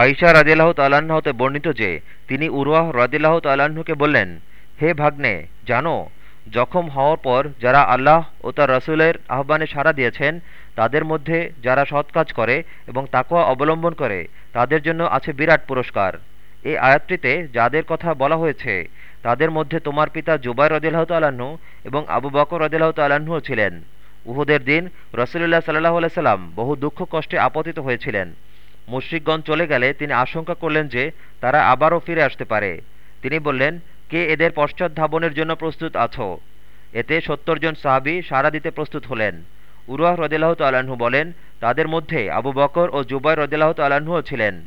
আইসা রাজিল্লাহ তাল্লাহ্ন হতে বর্ণিত যে, তিনি উরওয়াহ রাজিল্লাহ তাল্লাহ্নকে বললেন, হে ভাগ্নে, জানো, জখম হওয়ার পর যারা আল্লাহ ও তার রসুলের আহ্বানে সাড়া দিয়েছেন, তাদের মধ্যে যারা সৎ কাজ করে এবং তাকোয়া অবলম্বন করে, তাদের জন্য আছে বিরাট পুরস্কার। এই আয়াতটিতে যাদের কথা বলা হয়েছে, তাদের মধ্যে তোমার পিতা জুবাই রদিল্লাহ তাল্লাহ্ন এবং আবু বকর রদিল্লাহ তাল্লাহ্নও ছিলেন। উহুদের দিন রসুল্লাহ সাল্লাহ সাল্লাম বহু দুঃখ কষ্টে আপতিত হয়েছিলেন। মুশ্রিকগণ চলে গেলে তিনি আশঙ্কা করলেন যে তারা আবারও ফিরে আসতে পারে। তিনি বললেন, কে এদের পশ্চাৎ ধাবনের জন্য প্রস্তুত আছো? এতে সত্তর জন সাহাবি সাড়া দিতে প্রস্তুত হলেন। উরুয়াহ রদিল্লাহ তাল্লাহ্ন বলেন, তাদের মধ্যে আবু বকর ও জুবাই রদিল্লাহ তাল্লাহ্নও ছিলেন।